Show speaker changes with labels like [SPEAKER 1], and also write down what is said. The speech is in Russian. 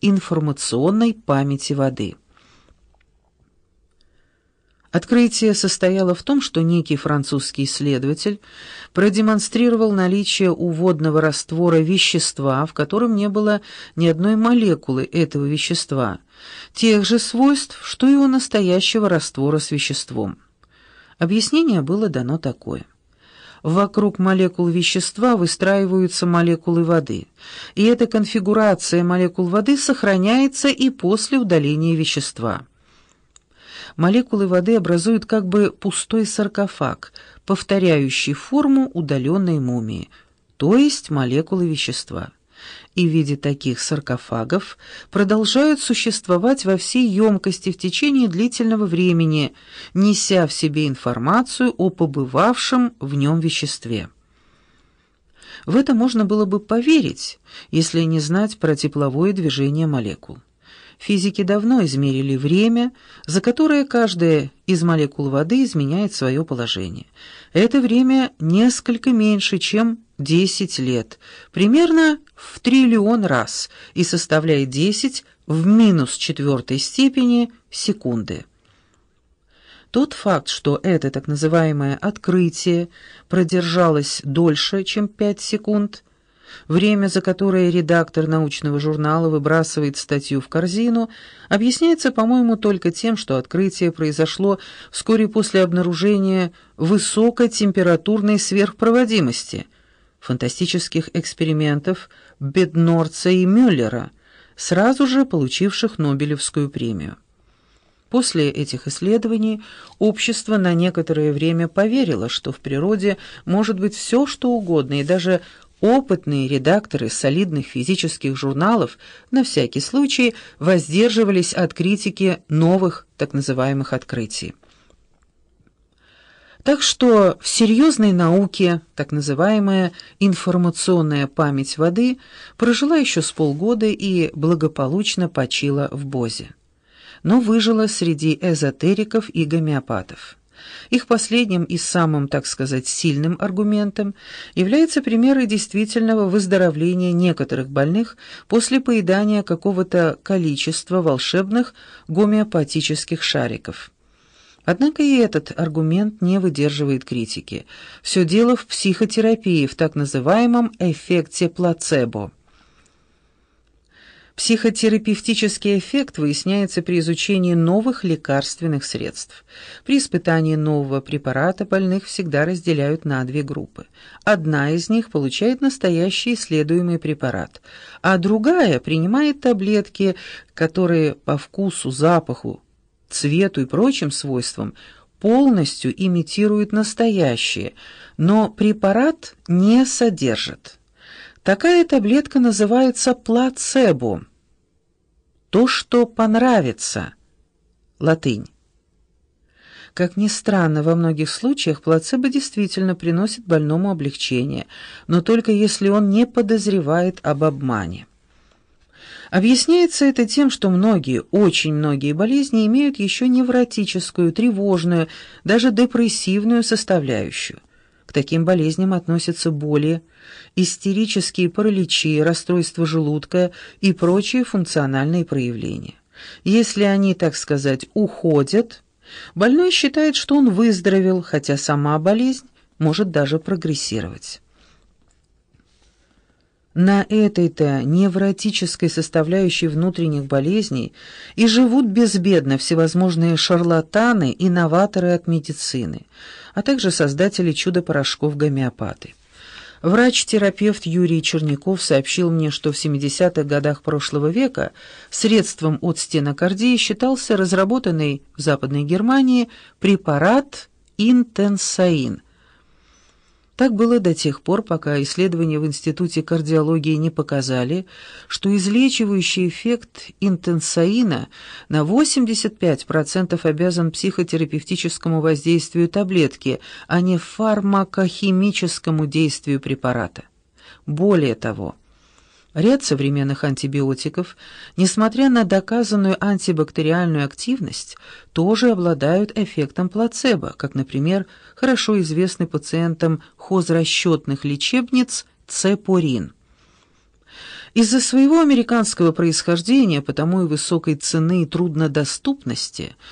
[SPEAKER 1] информационной памяти воды. Открытие состояло в том, что некий французский исследователь продемонстрировал наличие у водного раствора вещества, в котором не было ни одной молекулы этого вещества, тех же свойств, что и у настоящего раствора с веществом. Объяснение было дано такое. Вокруг молекул вещества выстраиваются молекулы воды, и эта конфигурация молекул воды сохраняется и после удаления вещества молекулы воды образуют как бы пустой саркофаг, повторяющий форму удаленной мумии, то есть молекулы вещества. И в виде таких саркофагов продолжают существовать во всей емкости в течение длительного времени, неся в себе информацию о побывавшем в нем веществе. В это можно было бы поверить, если не знать про тепловое движение молекул. Физики давно измерили время, за которое каждая из молекул воды изменяет свое положение. Это время несколько меньше, чем 10 лет, примерно в триллион раз, и составляет 10 в минус четвертой степени секунды. Тот факт, что это так называемое «открытие» продержалось дольше, чем 5 секунд – Время, за которое редактор научного журнала выбрасывает статью в корзину, объясняется, по-моему, только тем, что открытие произошло вскоре после обнаружения высокотемпературной сверхпроводимости, фантастических экспериментов Беднорца и Мюллера, сразу же получивших Нобелевскую премию. После этих исследований общество на некоторое время поверило, что в природе может быть все, что угодно, и даже Опытные редакторы солидных физических журналов на всякий случай воздерживались от критики новых так называемых открытий. Так что в серьезной науке так называемая информационная память воды прожила еще с полгода и благополучно почила в Бозе. Но выжила среди эзотериков и гомеопатов. Их последним и самым, так сказать, сильным аргументом является примеры действительного выздоровления некоторых больных после поедания какого-то количества волшебных гомеопатических шариков. Однако и этот аргумент не выдерживает критики. Все дело в психотерапии, в так называемом эффекте плацебо. Психотерапевтический эффект выясняется при изучении новых лекарственных средств. При испытании нового препарата больных всегда разделяют на две группы. Одна из них получает настоящий исследуемый препарат, а другая принимает таблетки, которые по вкусу, запаху, цвету и прочим свойствам полностью имитируют настоящие, но препарат не содержит. Такая таблетка называется плацебо. То, что понравится. Латынь. Как ни странно, во многих случаях плацебо действительно приносит больному облегчение, но только если он не подозревает об обмане. Объясняется это тем, что многие, очень многие болезни имеют еще невротическую, тревожную, даже депрессивную составляющую. К таким болезням относятся боли, истерические параличи, расстройства желудка и прочие функциональные проявления. Если они, так сказать, уходят, больной считает, что он выздоровел, хотя сама болезнь может даже прогрессировать. На этой-то невротической составляющей внутренних болезней и живут безбедно всевозможные шарлатаны и новаторы от медицины – а также создатели чудо-порошков-гомеопаты. Врач-терапевт Юрий Черняков сообщил мне, что в 70-х годах прошлого века средством от стенокардии считался разработанный в Западной Германии препарат интенсаин – так было до тех пор, пока исследования в Институте кардиологии не показали, что излечивающий эффект интенсаина на 85% обязан психотерапевтическому воздействию таблетки, а не фармакохимическому действию препарата. Более того, Ряд современных антибиотиков, несмотря на доказанную антибактериальную активность, тоже обладают эффектом плацебо, как, например, хорошо известный пациентам хозрасчетных лечебниц цепорин. Из-за своего американского происхождения, потому и высокой цены и труднодоступности,